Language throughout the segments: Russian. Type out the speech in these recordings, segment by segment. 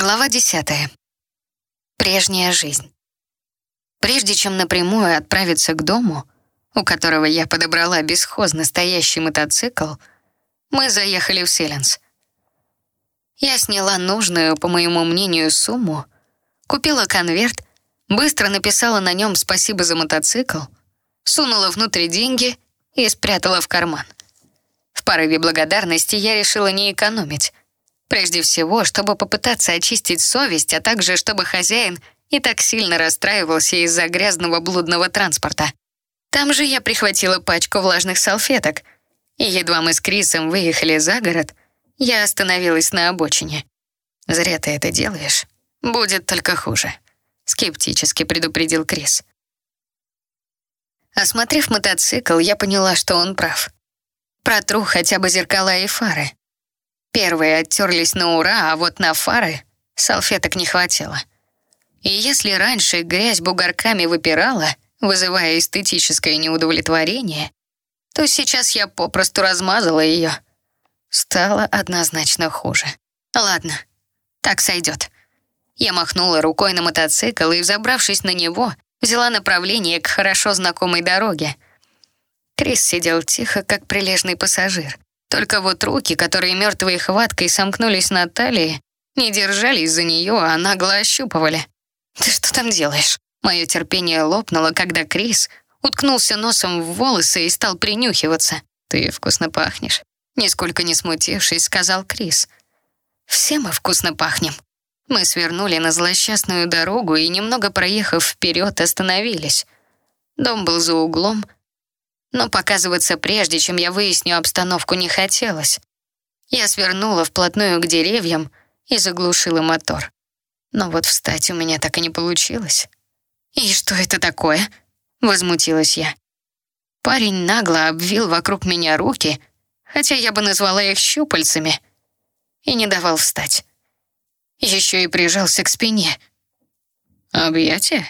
Глава 10. Прежняя жизнь. Прежде чем напрямую отправиться к дому, у которого я подобрала бесхозно стоящий мотоцикл, мы заехали в Селенс. Я сняла нужную, по моему мнению, сумму, купила конверт, быстро написала на нем «спасибо за мотоцикл», сунула внутрь деньги и спрятала в карман. В порыве благодарности я решила не экономить, Прежде всего, чтобы попытаться очистить совесть, а также чтобы хозяин не так сильно расстраивался из-за грязного блудного транспорта. Там же я прихватила пачку влажных салфеток, и едва мы с Крисом выехали за город, я остановилась на обочине. «Зря ты это делаешь. Будет только хуже», — скептически предупредил Крис. Осмотрев мотоцикл, я поняла, что он прав. Протру хотя бы зеркала и фары. Первые оттерлись на ура, а вот на фары салфеток не хватило. И если раньше грязь бугорками выпирала, вызывая эстетическое неудовлетворение, то сейчас я попросту размазала ее. Стало однозначно хуже. Ладно, так сойдет. Я махнула рукой на мотоцикл и, взобравшись на него, взяла направление к хорошо знакомой дороге. Крис сидел тихо, как прилежный пассажир. Только вот руки, которые мертвой хваткой сомкнулись на талии, не держались за нее, а нагло ощупывали. «Ты что там делаешь?» Мое терпение лопнуло, когда Крис уткнулся носом в волосы и стал принюхиваться. «Ты вкусно пахнешь», — нисколько не смутившись, сказал Крис. «Все мы вкусно пахнем». Мы свернули на злосчастную дорогу и, немного проехав вперед, остановились. Дом был за углом — но показываться прежде, чем я выясню обстановку, не хотелось. Я свернула вплотную к деревьям и заглушила мотор. Но вот встать у меня так и не получилось. «И что это такое?» — возмутилась я. Парень нагло обвил вокруг меня руки, хотя я бы назвала их щупальцами, и не давал встать. Еще и прижался к спине. «Объятие?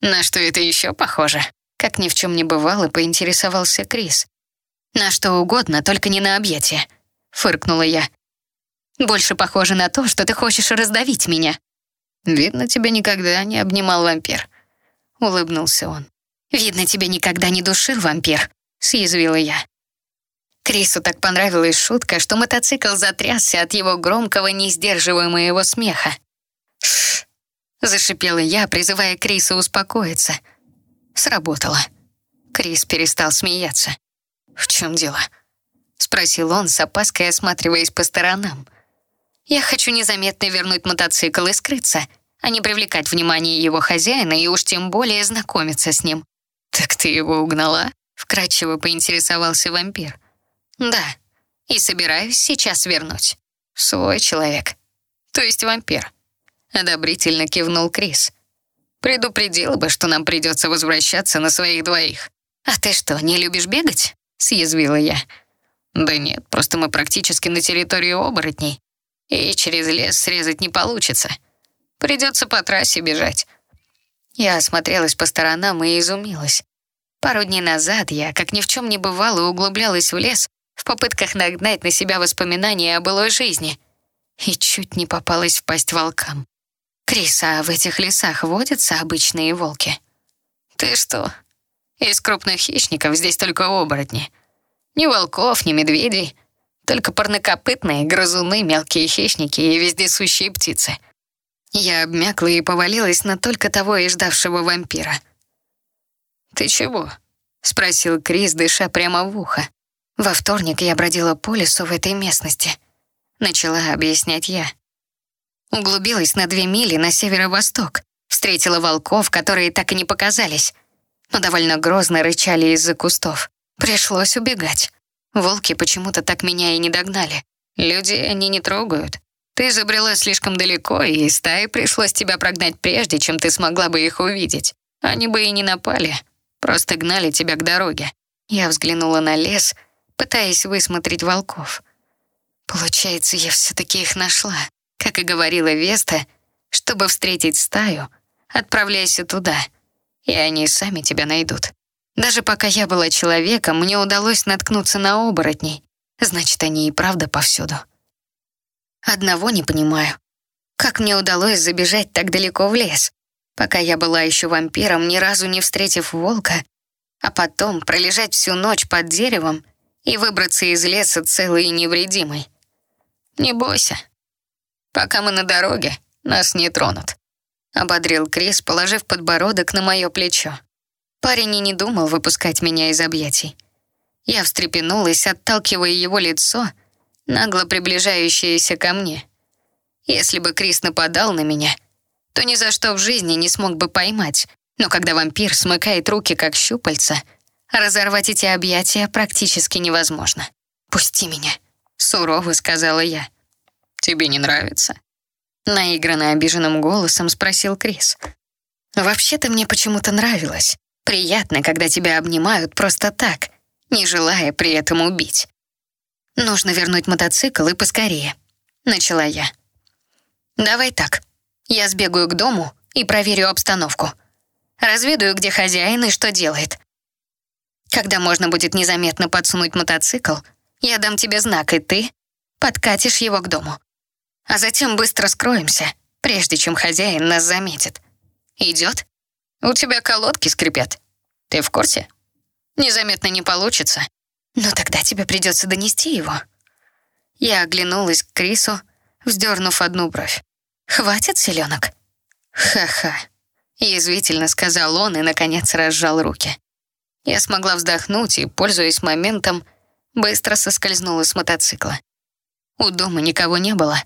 На что это еще похоже?» Как ни в чем не бывало, поинтересовался Крис. «На что угодно, только не на объятие», — фыркнула я. «Больше похоже на то, что ты хочешь раздавить меня». «Видно, тебя никогда не обнимал вампир», — улыбнулся он. «Видно, тебя никогда не душил вампир», — съязвила я. Крису так понравилась шутка, что мотоцикл затрясся от его громкого, несдерживаемого смеха. «Шш!» — зашипела я, призывая Криса успокоиться — Сработало. Крис перестал смеяться. «В чем дело?» — спросил он, с опаской осматриваясь по сторонам. «Я хочу незаметно вернуть мотоцикл и скрыться, а не привлекать внимание его хозяина и уж тем более знакомиться с ним». «Так ты его угнала?» — вкратчиво поинтересовался вампир. «Да, и собираюсь сейчас вернуть. Свой человек, то есть вампир», — одобрительно кивнул Крис. Предупредила бы, что нам придется возвращаться на своих двоих. А ты что, не любишь бегать? Съязвила я. Да нет, просто мы практически на территории оборотней. И через лес срезать не получится. Придется по трассе бежать. Я осмотрелась по сторонам и изумилась. Пару дней назад я, как ни в чем не бывало, углублялась в лес в попытках нагнать на себя воспоминания о былой жизни и чуть не попалась в пасть волкам. «Крис, а в этих лесах водятся обычные волки?» «Ты что? Из крупных хищников здесь только оборотни. Ни волков, ни медведей. Только парнокопытные, грызуны, мелкие хищники и вездесущие птицы». Я обмякла и повалилась на только того и ждавшего вампира. «Ты чего?» — спросил Крис, дыша прямо в ухо. «Во вторник я бродила по лесу в этой местности», — начала объяснять я. Углубилась на две мили на северо-восток. Встретила волков, которые так и не показались. Но довольно грозно рычали из-за кустов. Пришлось убегать. Волки почему-то так меня и не догнали. Люди они не трогают. Ты забрела слишком далеко, и стаи пришлось тебя прогнать прежде, чем ты смогла бы их увидеть. Они бы и не напали, просто гнали тебя к дороге. Я взглянула на лес, пытаясь высмотреть волков. Получается, я все-таки их нашла. Как и говорила Веста, чтобы встретить стаю, отправляйся туда, и они сами тебя найдут. Даже пока я была человеком, мне удалось наткнуться на оборотней. Значит, они и правда повсюду. Одного не понимаю. Как мне удалось забежать так далеко в лес, пока я была еще вампиром, ни разу не встретив волка, а потом пролежать всю ночь под деревом и выбраться из леса целый и невредимый. Не бойся. Пока мы на дороге, нас не тронут. Ободрил Крис, положив подбородок на мое плечо. Парень и не думал выпускать меня из объятий. Я встрепенулась, отталкивая его лицо, нагло приближающееся ко мне. Если бы Крис нападал на меня, то ни за что в жизни не смог бы поймать. Но когда вампир смыкает руки, как щупальца, разорвать эти объятия практически невозможно. «Пусти меня», — сурово сказала я. «Тебе не нравится?» Наигранно обиженным голосом спросил Крис. «Вообще-то мне почему-то нравилось. Приятно, когда тебя обнимают просто так, не желая при этом убить. Нужно вернуть мотоцикл и поскорее», — начала я. «Давай так. Я сбегаю к дому и проверю обстановку. Разведаю, где хозяин и что делает. Когда можно будет незаметно подсунуть мотоцикл, я дам тебе знак, и ты подкатишь его к дому. А затем быстро скроемся, прежде чем хозяин нас заметит. Идет? У тебя колодки скрипят. Ты в курсе? Незаметно не получится. Но тогда тебе придется донести его. Я оглянулась к Крису, вздернув одну бровь. «Хватит селенок?» «Ха-ха», — язвительно сказал он и, наконец, разжал руки. Я смогла вздохнуть и, пользуясь моментом, быстро соскользнула с мотоцикла. У дома никого не было.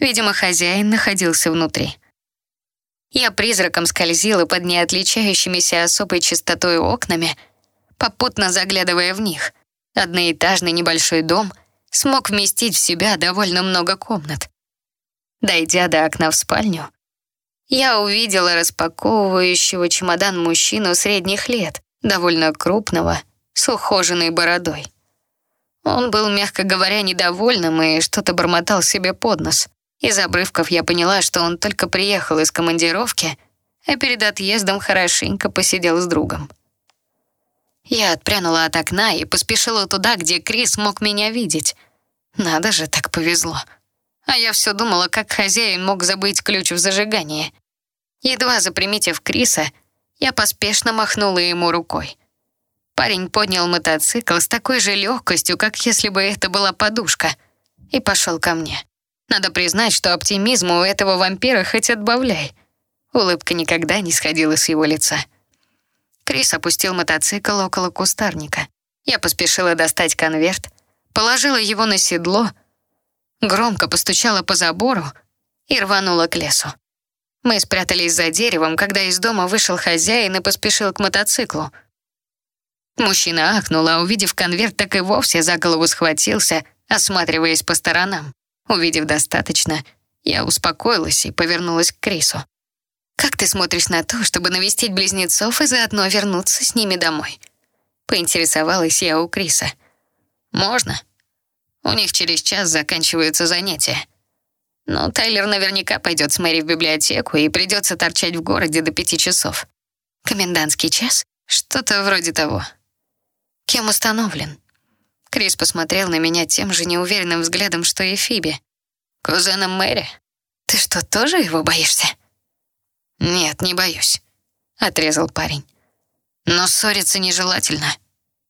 Видимо, хозяин находился внутри. Я призраком скользила под неотличающимися особой чистотой окнами, попутно заглядывая в них. Одноэтажный небольшой дом смог вместить в себя довольно много комнат. Дойдя до окна в спальню, я увидела распаковывающего чемодан мужчину средних лет, довольно крупного, с ухоженной бородой. Он был, мягко говоря, недовольным и что-то бормотал себе под нос. Из обрывков я поняла, что он только приехал из командировки, а перед отъездом хорошенько посидел с другом. Я отпрянула от окна и поспешила туда, где Крис мог меня видеть. Надо же, так повезло. А я все думала, как хозяин мог забыть ключ в зажигании. Едва заприметив Криса, я поспешно махнула ему рукой. Парень поднял мотоцикл с такой же легкостью, как если бы это была подушка, и пошел ко мне. Надо признать, что оптимизм у этого вампира хоть отбавляй. Улыбка никогда не сходила с его лица. Крис опустил мотоцикл около кустарника. Я поспешила достать конверт, положила его на седло — громко постучала по забору и рванула к лесу. Мы спрятались за деревом, когда из дома вышел хозяин и поспешил к мотоциклу. Мужчина ахнул, а увидев конверт, так и вовсе за голову схватился, осматриваясь по сторонам. Увидев достаточно, я успокоилась и повернулась к Крису. «Как ты смотришь на то, чтобы навестить близнецов и заодно вернуться с ними домой?» Поинтересовалась я у Криса. «Можно», у них через час заканчиваются занятия. Но Тайлер наверняка пойдет с Мэри в библиотеку и придется торчать в городе до пяти часов. Комендантский час? Что-то вроде того. Кем установлен? Крис посмотрел на меня тем же неуверенным взглядом, что и Фиби. Кузеном Мэри. Ты что, тоже его боишься? Нет, не боюсь, отрезал парень. Но ссориться нежелательно.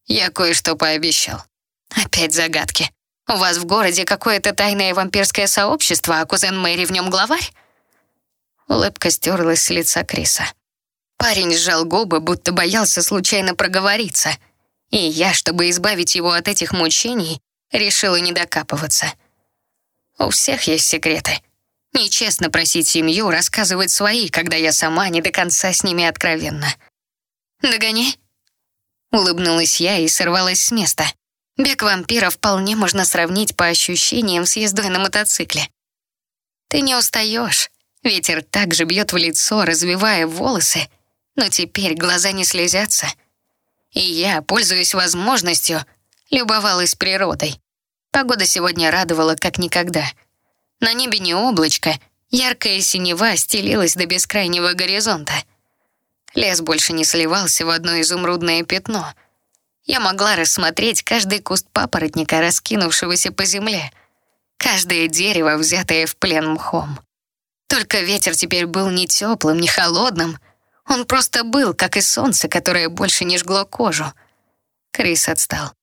Я кое-что пообещал. Опять загадки. У вас в городе какое-то тайное вампирское сообщество, а кузен Мэри в нем главарь?» Улыбка стерлась с лица Криса. Парень сжал губы, будто боялся случайно проговориться. И я, чтобы избавить его от этих мучений, решила не докапываться. У всех есть секреты. Нечестно просить семью рассказывать свои, когда я сама не до конца с ними откровенна. «Догони!» Улыбнулась я и сорвалась с места. Бег вампира вполне можно сравнить по ощущениям с ездой на мотоцикле. Ты не устаешь. Ветер также бьет в лицо, развивая волосы, но теперь глаза не слезятся. И я, пользуясь возможностью, любовалась природой. Погода сегодня радовала как никогда. На небе не облачко, яркая синева стелилась до бескрайнего горизонта. Лес больше не сливался в одно изумрудное пятно — я могла рассмотреть каждый куст папоротника, раскинувшегося по земле, каждое дерево, взятое в плен мхом. Только ветер теперь был не теплым, не холодным. Он просто был, как и солнце, которое больше не жгло кожу. Крис отстал.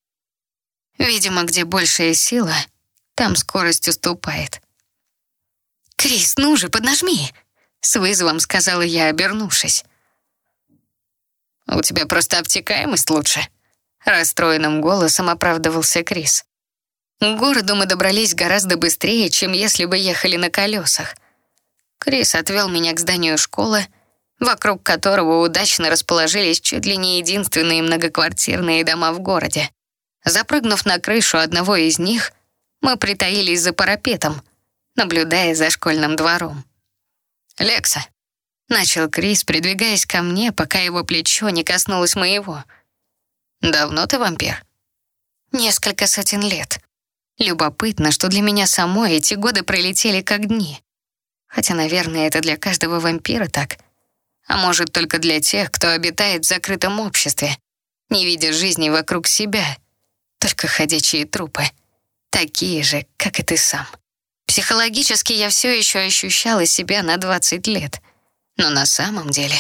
Видимо, где большая сила, там скорость уступает. «Крис, ну же, поднажми!» С вызовом сказала я, обернувшись. «У тебя просто обтекаемость лучше», — расстроенным голосом оправдывался Крис. К городу мы добрались гораздо быстрее, чем если бы ехали на колесах. Крис отвел меня к зданию школы, вокруг которого удачно расположились чуть ли не единственные многоквартирные дома в городе. Запрыгнув на крышу одного из них, мы притаились за парапетом, наблюдая за школьным двором. «Лекса», — начал Крис, придвигаясь ко мне, пока его плечо не коснулось моего. «Давно ты вампир?» «Несколько сотен лет», Любопытно, что для меня самой эти годы пролетели как дни. Хотя, наверное, это для каждого вампира так. А может, только для тех, кто обитает в закрытом обществе, не видя жизни вокруг себя. Только ходячие трупы. Такие же, как и ты сам. Психологически я все еще ощущала себя на 20 лет. Но на самом деле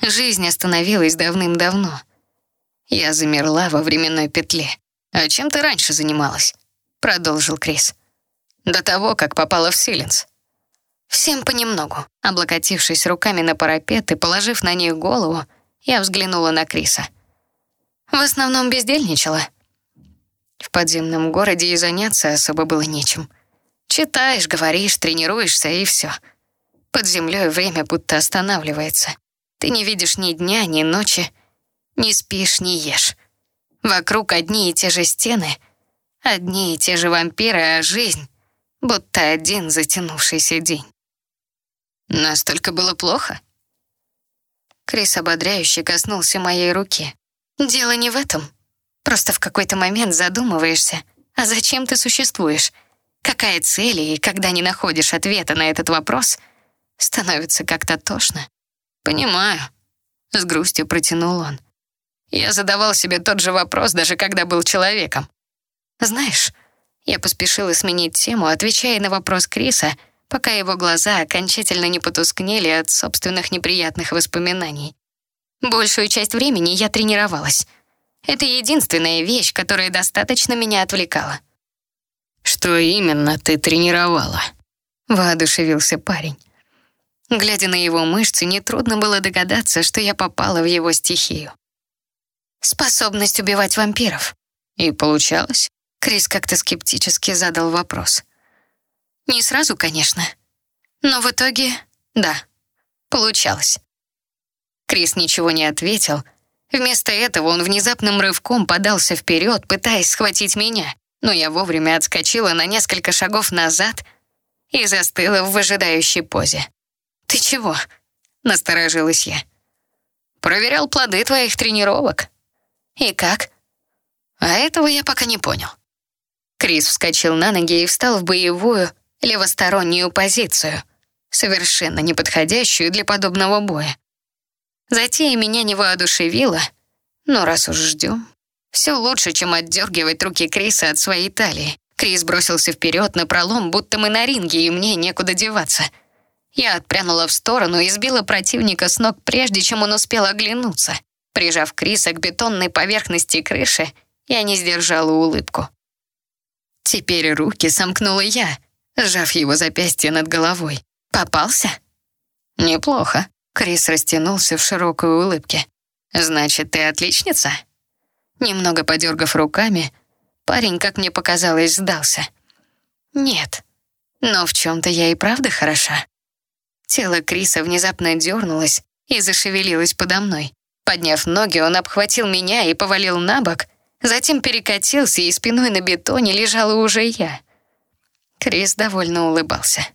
жизнь остановилась давным-давно. Я замерла во временной петле. А чем ты раньше занималась? продолжил Крис. До того, как попала в Силенс. Всем понемногу. Облокотившись руками на парапет и положив на них голову, я взглянула на Криса. В основном бездельничала. В подземном городе и заняться особо было нечем. Читаешь, говоришь, тренируешься и все. Под землей время будто останавливается. Ты не видишь ни дня, ни ночи, не спишь, не ешь. Вокруг одни и те же стены — Одни и те же вампиры, а жизнь будто один затянувшийся день. Настолько было плохо? Крис ободряюще коснулся моей руки. Дело не в этом. Просто в какой-то момент задумываешься, а зачем ты существуешь? Какая цель, и когда не находишь ответа на этот вопрос, становится как-то тошно. Понимаю. С грустью протянул он. Я задавал себе тот же вопрос, даже когда был человеком. Знаешь, я поспешила сменить тему, отвечая на вопрос Криса, пока его глаза окончательно не потускнели от собственных неприятных воспоминаний. Большую часть времени я тренировалась. Это единственная вещь, которая достаточно меня отвлекала. «Что именно ты тренировала?» — воодушевился парень. Глядя на его мышцы, нетрудно было догадаться, что я попала в его стихию. Способность убивать вампиров. И получалось? Крис как-то скептически задал вопрос. Не сразу, конечно. Но в итоге, да, получалось. Крис ничего не ответил. Вместо этого он внезапным рывком подался вперед, пытаясь схватить меня, но я вовремя отскочила на несколько шагов назад и застыла в выжидающей позе. «Ты чего?» — насторожилась я. «Проверял плоды твоих тренировок». «И как?» «А этого я пока не понял». Крис вскочил на ноги и встал в боевую, левостороннюю позицию, совершенно неподходящую для подобного боя. Затея меня не воодушевила, но раз уж ждем, все лучше, чем отдергивать руки Криса от своей талии. Крис бросился вперед на пролом, будто мы на ринге, и мне некуда деваться. Я отпрянула в сторону и сбила противника с ног, прежде чем он успел оглянуться. Прижав Криса к бетонной поверхности крыши, я не сдержала улыбку. Теперь руки сомкнула я, сжав его запястье над головой. «Попался?» «Неплохо». Крис растянулся в широкой улыбке. «Значит, ты отличница?» Немного подергав руками, парень, как мне показалось, сдался. «Нет, но в чем-то я и правда хороша». Тело Криса внезапно дернулось и зашевелилось подо мной. Подняв ноги, он обхватил меня и повалил на бок, Затем перекатился, и спиной на бетоне лежала уже я. Крис довольно улыбался.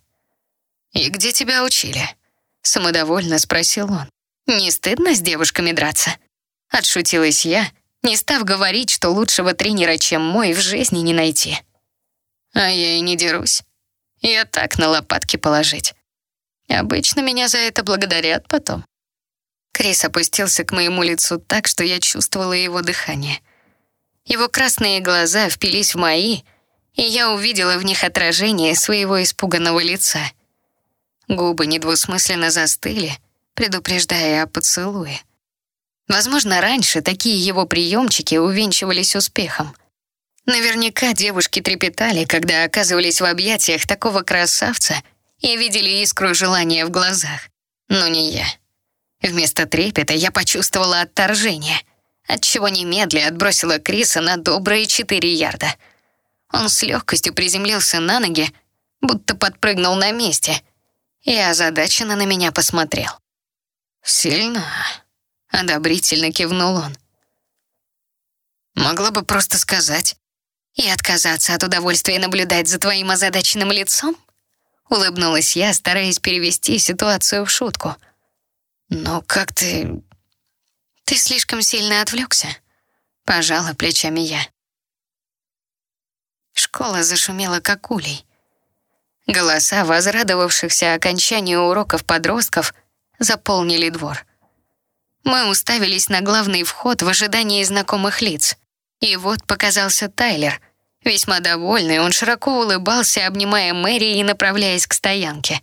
«И где тебя учили?» Самодовольно спросил он. «Не стыдно с девушками драться?» Отшутилась я, не став говорить, что лучшего тренера, чем мой, в жизни не найти. А я и не дерусь. Я так на лопатки положить. Обычно меня за это благодарят потом. Крис опустился к моему лицу так, что я чувствовала его дыхание. Его красные глаза впились в мои, и я увидела в них отражение своего испуганного лица. Губы недвусмысленно застыли, предупреждая о поцелуе. Возможно, раньше такие его приемчики увенчивались успехом. Наверняка девушки трепетали, когда оказывались в объятиях такого красавца и видели искру желания в глазах. Но не я. Вместо трепета я почувствовала отторжение, отчего немедля отбросила Криса на добрые четыре ярда. Он с легкостью приземлился на ноги, будто подпрыгнул на месте, и озадаченно на меня посмотрел. «Сильно?» — одобрительно кивнул он. «Могла бы просто сказать и отказаться от удовольствия наблюдать за твоим озадаченным лицом?» Улыбнулась я, стараясь перевести ситуацию в шутку. «Но как ты...» «Ты слишком сильно отвлекся», — пожала плечами я. Школа зашумела как улей. Голоса возрадовавшихся окончанию уроков подростков заполнили двор. Мы уставились на главный вход в ожидании знакомых лиц. И вот показался Тайлер. Весьма довольный, он широко улыбался, обнимая Мэри и направляясь к стоянке.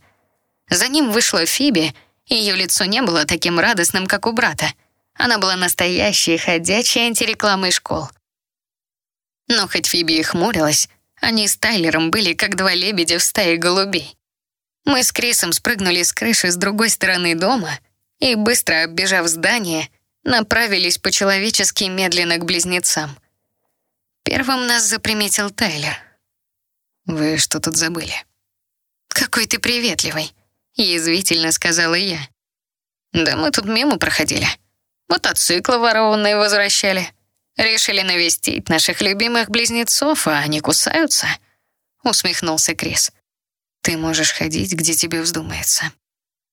За ним вышла Фиби, ее лицо не было таким радостным, как у брата. Она была настоящей, ходячей антирекламой школ. Но хоть Фиби и хмурилась, они с Тайлером были как два лебедя в стае голубей. Мы с Крисом спрыгнули с крыши с другой стороны дома и, быстро оббежав здание, направились по-человечески медленно к близнецам. Первым нас заприметил Тайлер. «Вы что тут забыли?» «Какой ты приветливый», — язвительно сказала я. «Да мы тут мимо проходили. Мотоциклы ворованные возвращали. Решили навестить наших любимых близнецов, а они кусаются?» Усмехнулся Крис. «Ты можешь ходить, где тебе вздумается».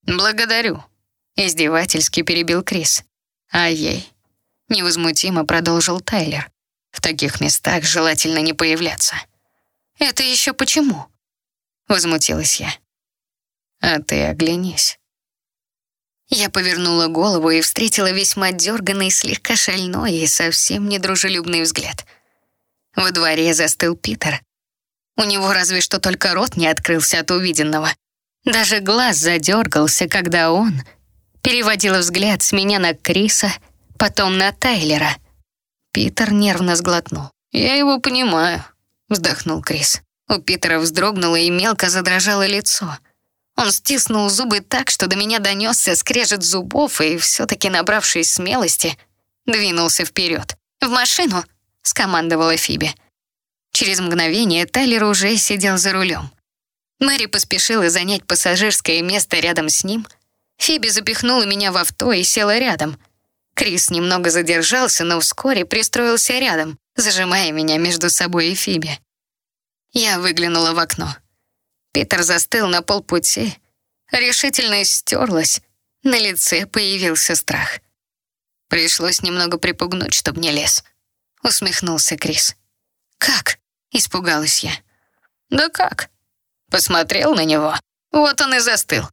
«Благодарю», — издевательски перебил Крис. «А ей?» — невозмутимо продолжил Тайлер. «В таких местах желательно не появляться». «Это еще почему?» — возмутилась я. «А ты оглянись». Я повернула голову и встретила весьма дерганный, слегка шальной и совсем недружелюбный взгляд. Во дворе застыл Питер. У него разве что только рот не открылся от увиденного. Даже глаз задергался, когда он переводил взгляд с меня на Криса, потом на Тайлера. Питер нервно сглотнул. «Я его понимаю», — вздохнул Крис. У Питера вздрогнуло и мелко задрожало лицо — он стиснул зубы так, что до меня донесся скрежет зубов и, все-таки набравшись смелости, двинулся вперед. «В машину!» — скомандовала Фиби. Через мгновение Тайлер уже сидел за рулем. Мэри поспешила занять пассажирское место рядом с ним. Фиби запихнула меня в авто и села рядом. Крис немного задержался, но вскоре пристроился рядом, зажимая меня между собой и Фиби. Я выглянула в окно. Питер застыл на полпути. Решительность стерлась. На лице появился страх. Пришлось немного припугнуть, чтобы не лез. Усмехнулся Крис. «Как?» — испугалась я. «Да как?» Посмотрел на него. Вот он и застыл.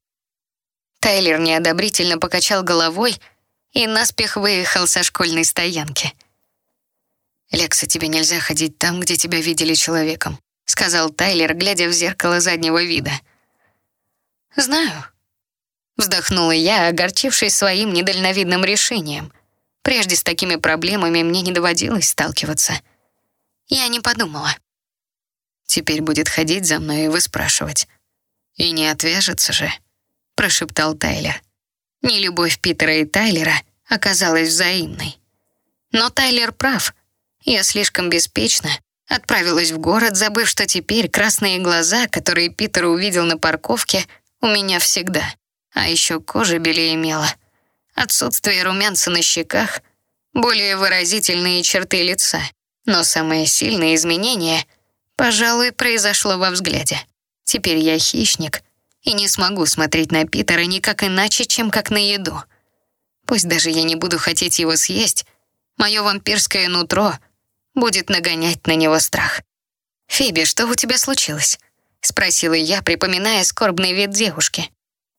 Тайлер неодобрительно покачал головой и наспех выехал со школьной стоянки. «Лекса, тебе нельзя ходить там, где тебя видели человеком сказал Тайлер, глядя в зеркало заднего вида. «Знаю», — вздохнула я, огорчившись своим недальновидным решением. Прежде с такими проблемами мне не доводилось сталкиваться. Я не подумала. «Теперь будет ходить за мной и выспрашивать. И не отвяжется же», — прошептал Тайлер. Нелюбовь Питера и Тайлера оказалась взаимной. Но Тайлер прав. Я слишком беспечна Отправилась в город, забыв, что теперь красные глаза, которые Питер увидел на парковке, у меня всегда. А еще кожа белее имела. Отсутствие румянца на щеках, более выразительные черты лица. Но самое сильное изменение, пожалуй, произошло во взгляде. Теперь я хищник и не смогу смотреть на Питера никак иначе, чем как на еду. Пусть даже я не буду хотеть его съесть, мое вампирское нутро — будет нагонять на него страх. «Фиби, что у тебя случилось?» — спросила я, припоминая скорбный вид девушки.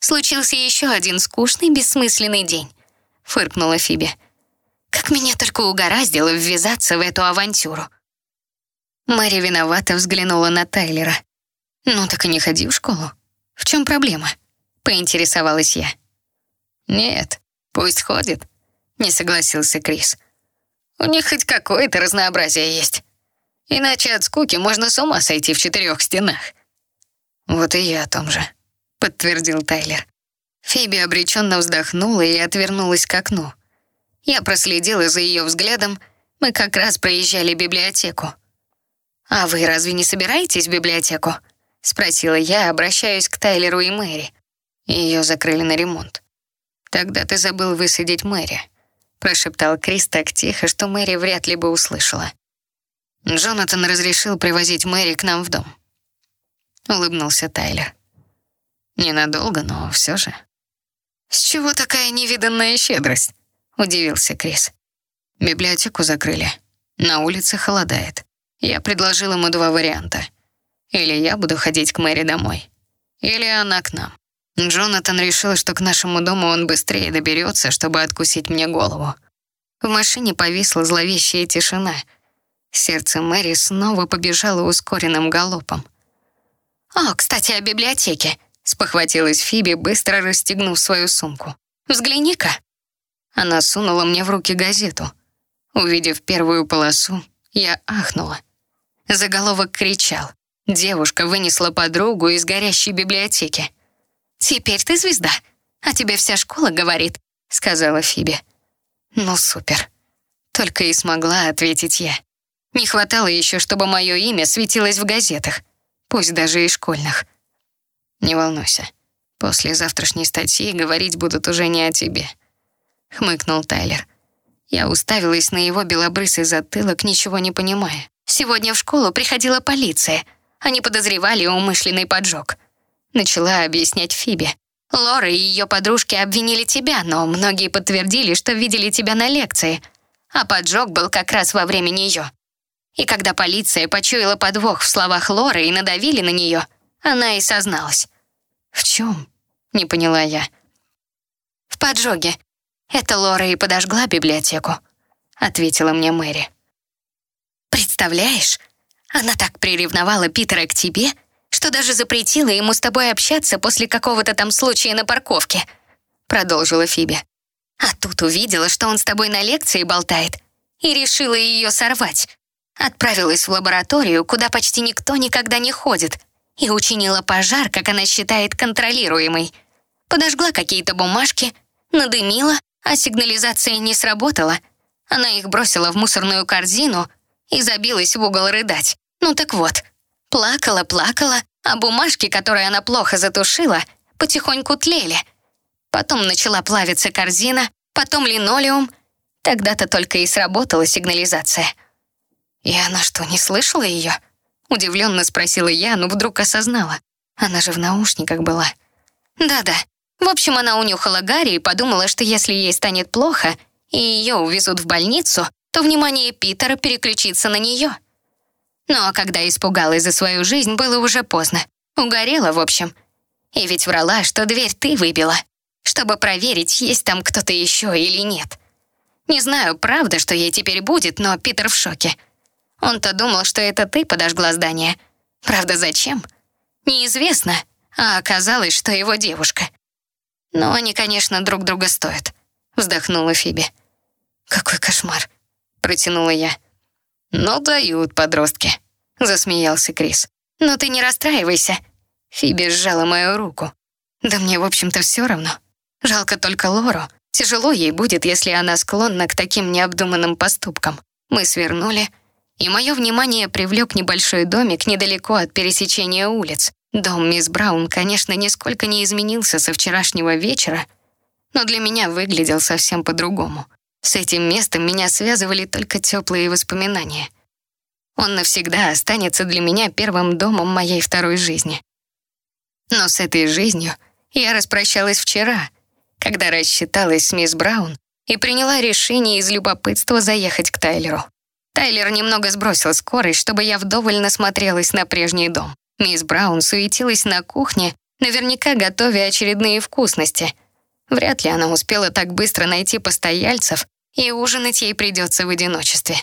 «Случился еще один скучный, бессмысленный день», — фыркнула Фиби. «Как меня только угораздило ввязаться в эту авантюру». Мэри виновато взглянула на Тайлера. «Ну так и не ходи в школу. В чем проблема?» Поинтересовалась я. «Нет, пусть ходит», — не согласился Крис. «У них хоть какое-то разнообразие есть. Иначе от скуки можно с ума сойти в четырех стенах». «Вот и я о том же», — подтвердил Тайлер. Фиби обреченно вздохнула и отвернулась к окну. Я проследила за ее взглядом, мы как раз проезжали библиотеку. «А вы разве не собираетесь в библиотеку?» — спросила я, обращаясь к Тайлеру и Мэри. Ее закрыли на ремонт. «Тогда ты забыл высадить Мэри», — прошептал Крис так тихо, что Мэри вряд ли бы услышала. Джонатан разрешил привозить Мэри к нам в дом. Улыбнулся Тайлер. Ненадолго, но все же. «С чего такая невиданная щедрость?» — удивился Крис. Библиотеку закрыли. На улице холодает. Я предложил ему два варианта. Или я буду ходить к Мэри домой, или она к нам. Джонатан решил, что к нашему дому он быстрее доберется, чтобы откусить мне голову. В машине повисла зловещая тишина. Сердце Мэри снова побежало ускоренным галопом. «О, кстати, о библиотеке», — спохватилась Фиби, быстро расстегнув свою сумку. «Взгляни-ка». Она сунула мне в руки газету. Увидев первую полосу, я ахнула. Заголовок кричал. Девушка вынесла подругу из горящей библиотеки. «Теперь ты звезда, а тебе вся школа говорит», — сказала Фиби. «Ну, супер». Только и смогла ответить я. Не хватало еще, чтобы мое имя светилось в газетах, пусть даже и школьных. «Не волнуйся, после завтрашней статьи говорить будут уже не о тебе», — хмыкнул Тайлер. Я уставилась на его белобрысый затылок, ничего не понимая. «Сегодня в школу приходила полиция», — они подозревали умышленный поджог. Начала объяснять Фиби. Лора и ее подружки обвинили тебя, но многие подтвердили, что видели тебя на лекции, а поджог был как раз во время нее. И когда полиция почуяла подвох в словах Лоры и надавили на нее, она и созналась. «В чем?» — не поняла я. «В поджоге. Это Лора и подожгла библиотеку», — ответила мне Мэри. «Представляешь, она так приревновала Питера к тебе, что даже запретила ему с тобой общаться после какого-то там случая на парковке», продолжила Фиби. «А тут увидела, что он с тобой на лекции болтает, и решила ее сорвать. Отправилась в лабораторию, куда почти никто никогда не ходит, и учинила пожар, как она считает, контролируемый. Подожгла какие-то бумажки, надымила, а сигнализация не сработала. Она их бросила в мусорную корзину и забилась в угол рыдать. Ну так вот, плакала, плакала, а бумажки, которые она плохо затушила, потихоньку тлели. Потом начала плавиться корзина, потом линолеум. Тогда-то только и сработала сигнализация. «И она что, не слышала ее?» Удивленно спросила я, но вдруг осознала. Она же в наушниках была. Да-да. В общем, она унюхала Гарри и подумала, что если ей станет плохо, и ее увезут в больницу, то внимание Питера переключится на нее. Но когда испугалась за свою жизнь, было уже поздно. Угорела, в общем. И ведь врала, что дверь ты выбила, чтобы проверить, есть там кто-то еще или нет. Не знаю, правда, что ей теперь будет, но Питер в шоке. Он-то думал, что это ты подожгла здание. Правда, зачем? Неизвестно, а оказалось, что его девушка. Но они, конечно, друг друга стоят, вздохнула Фиби. Какой кошмар протянула я. «Ну, дают подростки», — засмеялся Крис. «Но ты не расстраивайся». Фиби сжала мою руку. «Да мне, в общем-то, все равно. Жалко только Лору. Тяжело ей будет, если она склонна к таким необдуманным поступкам. Мы свернули, и мое внимание привлек небольшой домик недалеко от пересечения улиц. Дом мисс Браун, конечно, нисколько не изменился со вчерашнего вечера, но для меня выглядел совсем по-другому. С этим местом меня связывали только теплые воспоминания. Он навсегда останется для меня первым домом моей второй жизни. Но с этой жизнью я распрощалась вчера, когда рассчиталась с мисс Браун и приняла решение из любопытства заехать к Тайлеру. Тайлер немного сбросил скорость, чтобы я вдоволь насмотрелась на прежний дом. Мисс Браун суетилась на кухне, наверняка готовя очередные вкусности — Вряд ли она успела так быстро найти постояльцев, и ужинать ей придется в одиночестве.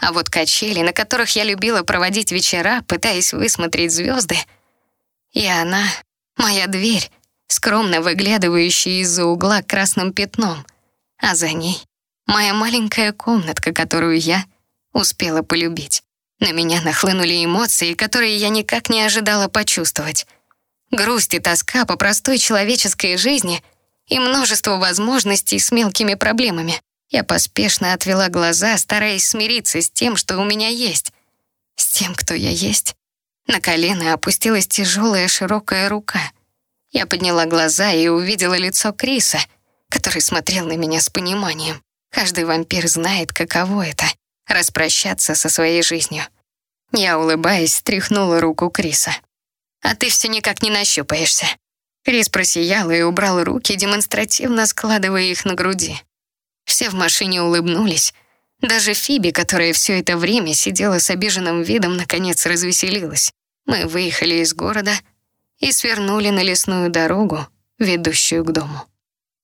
А вот качели, на которых я любила проводить вечера, пытаясь высмотреть звезды, и она, моя дверь, скромно выглядывающей из-за угла красным пятном, а за ней моя маленькая комнатка, которую я успела полюбить. На меня нахлынули эмоции, которые я никак не ожидала почувствовать. Грусть и тоска по простой человеческой жизни и множество возможностей с мелкими проблемами. Я поспешно отвела глаза, стараясь смириться с тем, что у меня есть. С тем, кто я есть. На колено опустилась тяжелая широкая рука. Я подняла глаза и увидела лицо Криса, который смотрел на меня с пониманием. Каждый вампир знает, каково это — распрощаться со своей жизнью. Я, улыбаясь, стряхнула руку Криса. «А ты все никак не нащупаешься». Крис просиял и убрал руки, демонстративно складывая их на груди. Все в машине улыбнулись. Даже Фиби, которая все это время сидела с обиженным видом, наконец развеселилась. Мы выехали из города и свернули на лесную дорогу, ведущую к дому.